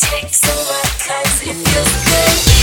takes a while cause it feels good.